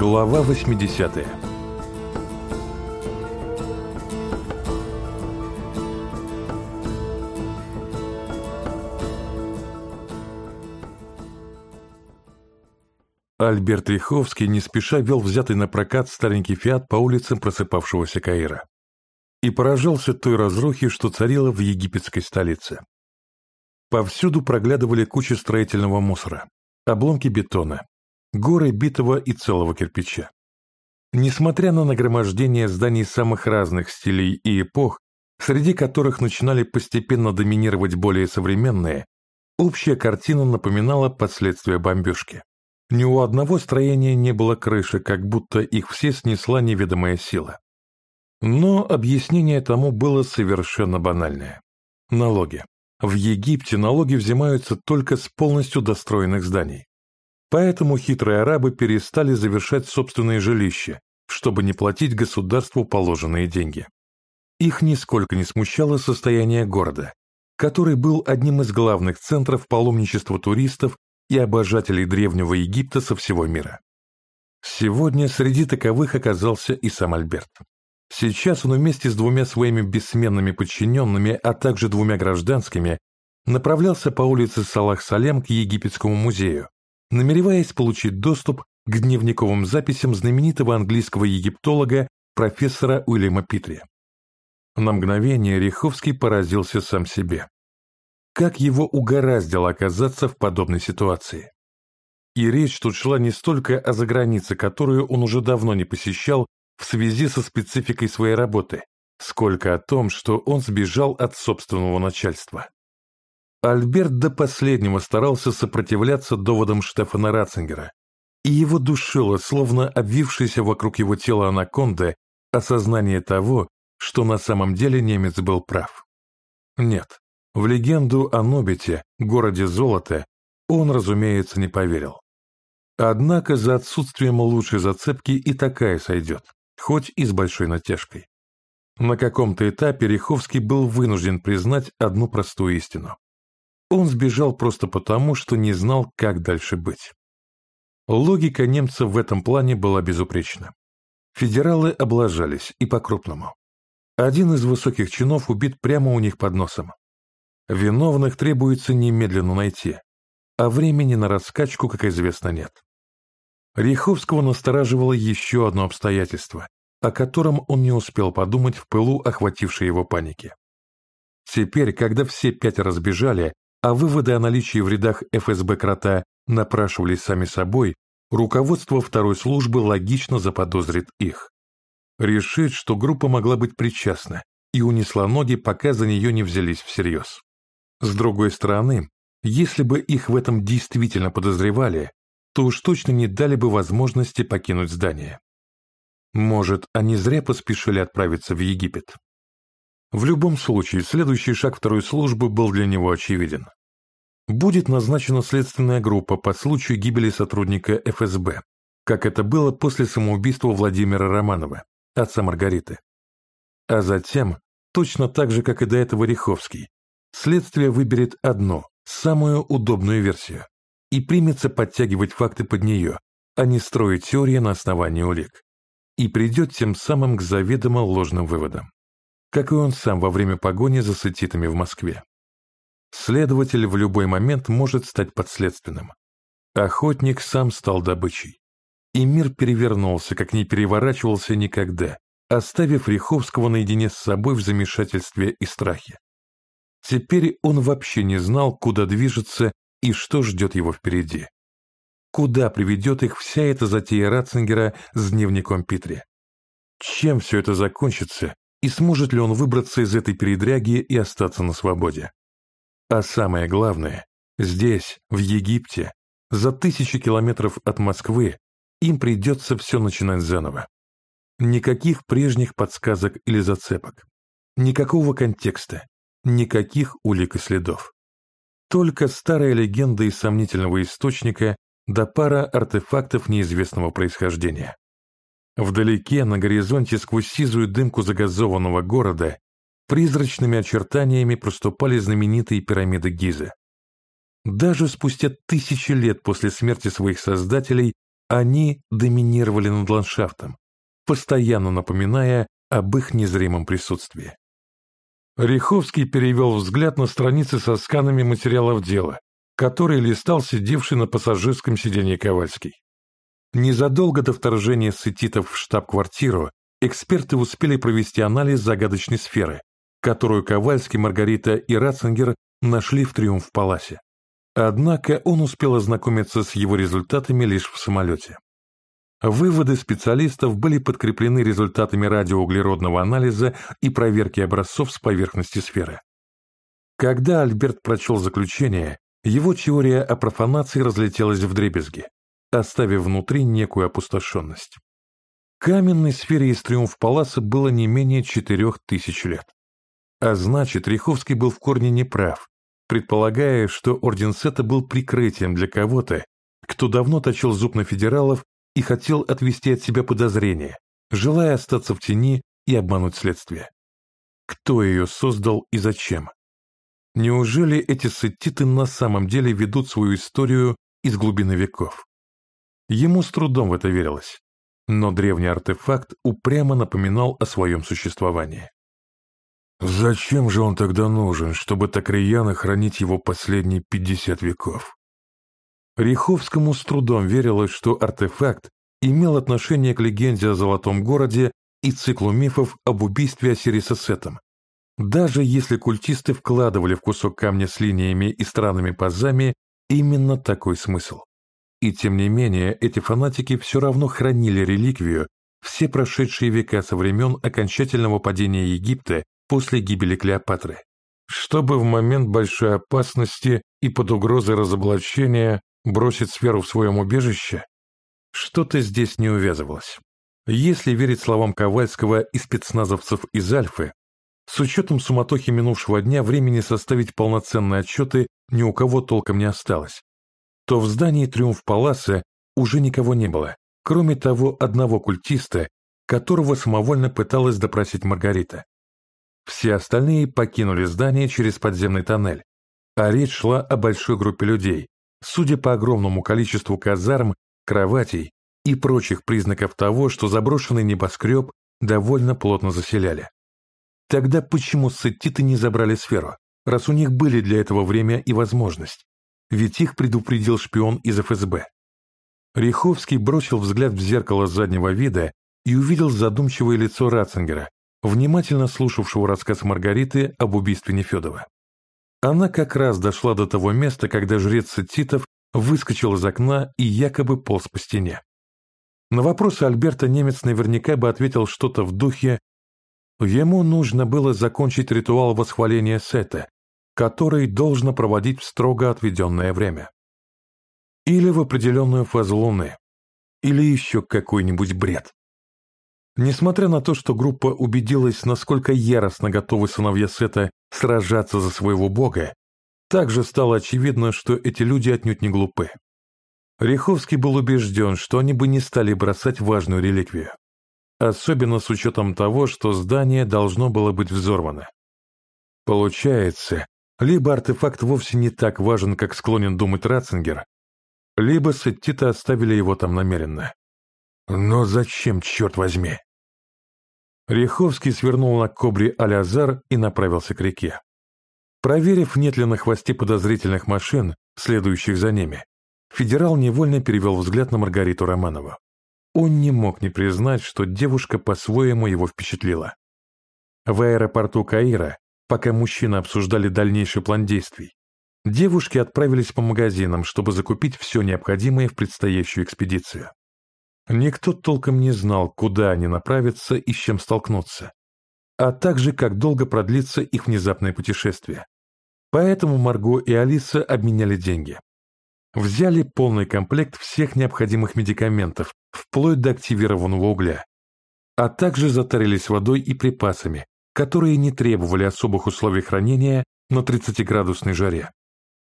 Глава 80 Альберт Риховский не спеша вел взятый на прокат старенький фиат по улицам просыпавшегося Каира и поражался той разрухе, что царила в египетской столице. Повсюду проглядывали кучи строительного мусора, обломки бетона, горы битого и целого кирпича. Несмотря на нагромождение зданий самых разных стилей и эпох, среди которых начинали постепенно доминировать более современные, общая картина напоминала последствия бомбежки. Ни у одного строения не было крыши, как будто их все снесла неведомая сила. Но объяснение тому было совершенно банальное. Налоги. В Египте налоги взимаются только с полностью достроенных зданий. Поэтому хитрые арабы перестали завершать собственные жилища, чтобы не платить государству положенные деньги. Их нисколько не смущало состояние города, который был одним из главных центров паломничества туристов и обожателей Древнего Египта со всего мира. Сегодня среди таковых оказался и сам Альберт. Сейчас он вместе с двумя своими бессменными подчиненными, а также двумя гражданскими, направлялся по улице Салах-Салем к Египетскому музею, намереваясь получить доступ к дневниковым записям знаменитого английского египтолога профессора Уильяма Питри. На мгновение Риховский поразился сам себе. Как его угораздило оказаться в подобной ситуации? И речь тут шла не столько о загранице, которую он уже давно не посещал в связи со спецификой своей работы, сколько о том, что он сбежал от собственного начальства. Альберт до последнего старался сопротивляться доводам Штефана Ратцингера, и его душило, словно обвившееся вокруг его тела анаконды, осознание того, что на самом деле немец был прав. Нет, в легенду о Нобите, городе золота, он, разумеется, не поверил. Однако за отсутствием лучшей зацепки и такая сойдет хоть и с большой натяжкой. На каком-то этапе Риховский был вынужден признать одну простую истину. Он сбежал просто потому, что не знал, как дальше быть. Логика немцев в этом плане была безупречна. Федералы облажались, и по-крупному. Один из высоких чинов убит прямо у них под носом. Виновных требуется немедленно найти, а времени на раскачку, как известно, нет. Риховского настораживало еще одно обстоятельство, о котором он не успел подумать в пылу охватившей его паники. Теперь, когда все пять разбежали, а выводы о наличии в рядах ФСБ Крота напрашивались сами собой, руководство второй службы логично заподозрит их. Решит, что группа могла быть причастна и унесла ноги, пока за нее не взялись всерьез. С другой стороны, если бы их в этом действительно подозревали, то уж точно не дали бы возможности покинуть здание. Может, они зря поспешили отправиться в Египет. В любом случае, следующий шаг второй службы был для него очевиден. Будет назначена следственная группа по случаю гибели сотрудника ФСБ, как это было после самоубийства Владимира Романова, отца Маргариты. А затем, точно так же, как и до этого Риховский, следствие выберет одну, самую удобную версию, и примется подтягивать факты под нее, а не строить теории на основании улик. И придет тем самым к заведомо ложным выводам. Как и он сам во время погони за сетитами в Москве. Следователь в любой момент может стать подследственным. Охотник сам стал добычей. И мир перевернулся, как не переворачивался никогда, оставив Риховского наедине с собой в замешательстве и страхе. Теперь он вообще не знал, куда движется и что ждет его впереди. Куда приведет их вся эта затея Ратцингера с дневником Питри? Чем все это закончится, и сможет ли он выбраться из этой передряги и остаться на свободе? А самое главное, здесь, в Египте, за тысячи километров от Москвы, им придется все начинать заново. Никаких прежних подсказок или зацепок. Никакого контекста. Никаких улик и следов. Только старая легенда из сомнительного источника да пара артефактов неизвестного происхождения. Вдалеке, на горизонте, сквозь сизую дымку загазованного города, призрачными очертаниями проступали знаменитые пирамиды Гизы. Даже спустя тысячи лет после смерти своих создателей Они доминировали над ландшафтом, постоянно напоминая об их незримом присутствии. Риховский перевел взгляд на страницы со сканами материалов дела, которые листал сидевший на пассажирском сиденье Ковальский. Незадолго до вторжения сетитов в штаб-квартиру эксперты успели провести анализ загадочной сферы, которую Ковальский, Маргарита и Ратцингер нашли в Триумф-Паласе. Однако он успел ознакомиться с его результатами лишь в самолете. Выводы специалистов были подкреплены результатами радиоуглеродного анализа и проверки образцов с поверхности сферы. Когда Альберт прочел заключение, его теория о профанации разлетелась в дребезги, оставив внутри некую опустошенность. Каменной сфере из Триумф-Паласа было не менее четырех тысяч лет. А значит, Риховский был в корне неправ, предполагая, что Орден Сета был прикрытием для кого-то, кто давно точил зуб на федералов и хотел отвести от себя подозрения, желая остаться в тени и обмануть следствие. Кто ее создал и зачем? Неужели эти сеттиты на самом деле ведут свою историю из глубины веков? Ему с трудом в это верилось, но древний артефакт упрямо напоминал о своем существовании. Зачем же он тогда нужен, чтобы так рьяно хранить его последние пятьдесят веков? Риховскому с трудом верилось, что артефакт имел отношение к легенде о Золотом Городе и циклу мифов об убийстве Осириса Сетом. Даже если культисты вкладывали в кусок камня с линиями и странными пазами именно такой смысл. И тем не менее, эти фанатики все равно хранили реликвию все прошедшие века со времен окончательного падения Египта после гибели Клеопатры, чтобы в момент большой опасности и под угрозой разоблачения бросить сферу в своем убежище? Что-то здесь не увязывалось. Если верить словам Ковальского и спецназовцев из Альфы, с учетом суматохи минувшего дня времени составить полноценные отчеты ни у кого толком не осталось, то в здании Триумф-Паласа уже никого не было, кроме того одного культиста, которого самовольно пыталась допросить Маргарита. Все остальные покинули здание через подземный тоннель, а речь шла о большой группе людей, судя по огромному количеству казарм, кроватей и прочих признаков того, что заброшенный небоскреб довольно плотно заселяли. Тогда почему сеттиты не забрали сферу, раз у них были для этого время и возможность? Ведь их предупредил шпион из ФСБ. Риховский бросил взгляд в зеркало заднего вида и увидел задумчивое лицо Ратцингера, внимательно слушавшего рассказ Маргариты об убийстве Нефедова. Она как раз дошла до того места, когда жрец Титов выскочил из окна и якобы полз по стене. На вопросы Альберта немец наверняка бы ответил что-то в духе «Ему нужно было закончить ритуал восхваления Сета, который должно проводить в строго отведенное время. Или в определенную фазу Луны, или еще какой-нибудь бред. Несмотря на то, что группа убедилась, насколько яростно готовы сыновья Сета сражаться за своего бога, также стало очевидно, что эти люди отнюдь не глупы. Риховский был убежден, что они бы не стали бросать важную реликвию. Особенно с учетом того, что здание должно было быть взорвано. Получается, либо артефакт вовсе не так важен, как склонен думать Ратцингер, либо сеттиты оставили его там намеренно. Но зачем, черт возьми? Риховский свернул на кобре Алязар и направился к реке. Проверив, нет ли на хвосте подозрительных машин, следующих за ними, федерал невольно перевел взгляд на Маргариту Романову. Он не мог не признать, что девушка по-своему его впечатлила. В аэропорту Каира Пока мужчины обсуждали дальнейший план действий, девушки отправились по магазинам, чтобы закупить все необходимое в предстоящую экспедицию. Никто толком не знал, куда они направятся и с чем столкнутся, а также как долго продлится их внезапное путешествие. Поэтому Марго и Алиса обменяли деньги. Взяли полный комплект всех необходимых медикаментов, вплоть до активированного угля, а также затарились водой и припасами, которые не требовали особых условий хранения на 30-градусной жаре.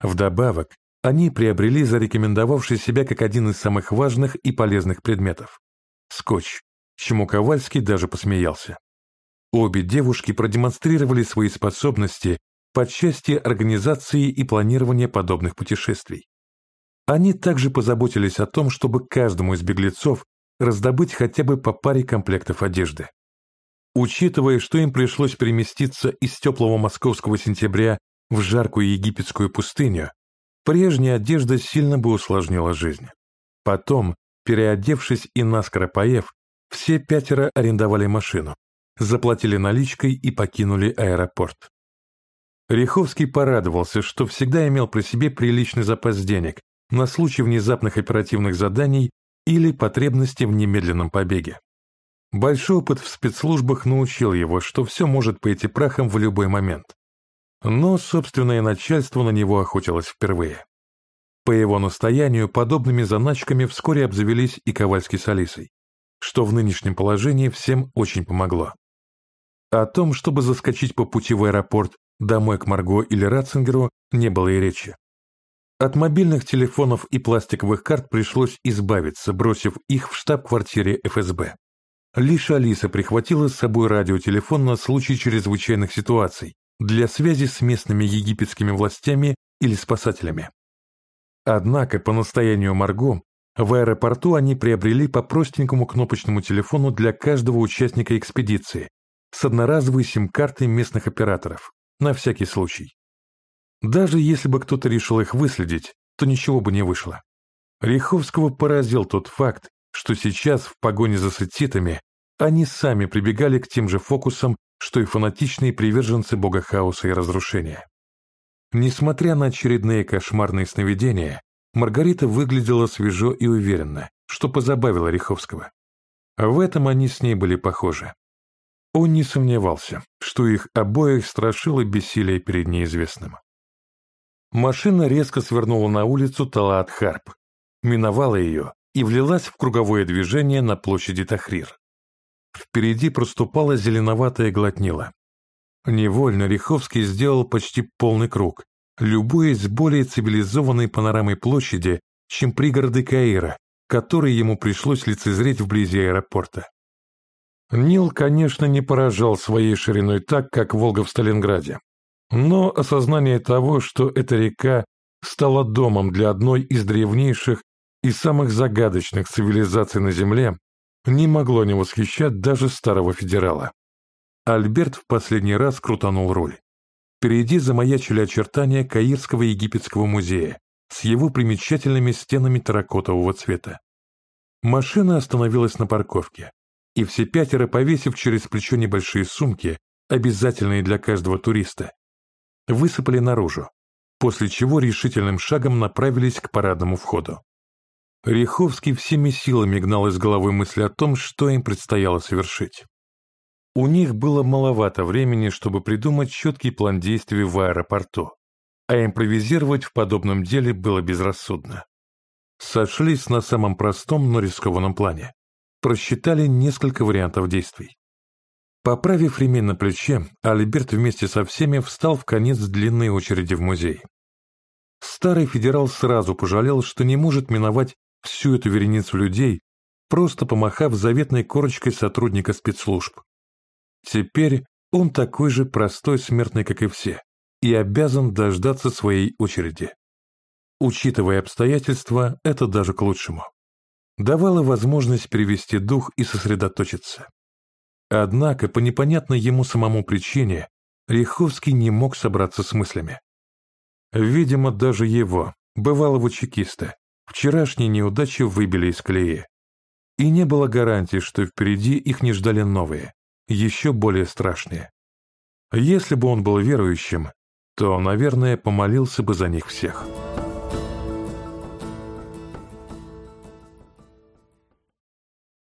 Вдобавок, они приобрели зарекомендовавший себя как один из самых важных и полезных предметов – скотч, чему Ковальский даже посмеялся. Обе девушки продемонстрировали свои способности по части организации и планирования подобных путешествий. Они также позаботились о том, чтобы каждому из беглецов раздобыть хотя бы по паре комплектов одежды. Учитывая, что им пришлось переместиться из теплого московского сентября в жаркую египетскую пустыню, прежняя одежда сильно бы усложнила жизнь. Потом, переодевшись и наскоро поев, все пятеро арендовали машину, заплатили наличкой и покинули аэропорт. Риховский порадовался, что всегда имел при себе приличный запас денег на случай внезапных оперативных заданий или потребности в немедленном побеге. Большой опыт в спецслужбах научил его, что все может пойти прахом в любой момент. Но собственное начальство на него охотилось впервые. По его настоянию подобными заначками вскоре обзавелись и Ковальский с Алисой, что в нынешнем положении всем очень помогло. О том, чтобы заскочить по пути в аэропорт домой к Марго или Ратцингеру, не было и речи. От мобильных телефонов и пластиковых карт пришлось избавиться, бросив их в штаб-квартире ФСБ. Лишь Алиса прихватила с собой радиотелефон на случай чрезвычайных ситуаций для связи с местными египетскими властями или спасателями. Однако, по настоянию Марго, в аэропорту они приобрели по простенькому кнопочному телефону для каждого участника экспедиции с одноразовой сим-картой местных операторов, на всякий случай. Даже если бы кто-то решил их выследить, то ничего бы не вышло. Риховского поразил тот факт, что сейчас в погоне за сетитами они сами прибегали к тем же фокусам, что и фанатичные приверженцы бога хаоса и разрушения. Несмотря на очередные кошмарные сновидения, Маргарита выглядела свежо и уверенно, что позабавило Риховского. В этом они с ней были похожи. Он не сомневался, что их обоих страшило бессилие перед неизвестным. Машина резко свернула на улицу Талаат-Харп, миновала ее и влилась в круговое движение на площади Тахрир. Впереди проступала зеленоватая глотнила. Невольно Риховский сделал почти полный круг, любуясь более цивилизованной панорамой площади, чем пригороды Каира, которые ему пришлось лицезреть вблизи аэропорта. Нил, конечно, не поражал своей шириной так, как Волга в Сталинграде, но осознание того, что эта река стала домом для одной из древнейших и самых загадочных цивилизаций на Земле, не могло не восхищать даже старого федерала. Альберт в последний раз крутанул руль. Впереди замаячили очертания Каирского египетского музея с его примечательными стенами терракотового цвета. Машина остановилась на парковке, и все пятеро, повесив через плечо небольшие сумки, обязательные для каждого туриста, высыпали наружу, после чего решительным шагом направились к парадному входу. Риховский всеми силами гнал из головы мысли о том, что им предстояло совершить. У них было маловато времени, чтобы придумать четкий план действий в аэропорту, а импровизировать в подобном деле было безрассудно. Сошлись на самом простом, но рискованном плане. Просчитали несколько вариантов действий. Поправив ремень на плече, Альберт вместе со всеми встал в конец длинной очереди в музей. Старый федерал сразу пожалел, что не может миновать всю эту вереницу людей, просто помахав заветной корочкой сотрудника спецслужб. Теперь он такой же простой смертный, как и все, и обязан дождаться своей очереди. Учитывая обстоятельства, это даже к лучшему. Давало возможность перевести дух и сосредоточиться. Однако, по непонятной ему самому причине, Риховский не мог собраться с мыслями. Видимо, даже его, бывалого чекиста, вчерашние неудачи выбили из колеи. И не было гарантии, что впереди их не ждали новые, еще более страшные. Если бы он был верующим, то, наверное, помолился бы за них всех.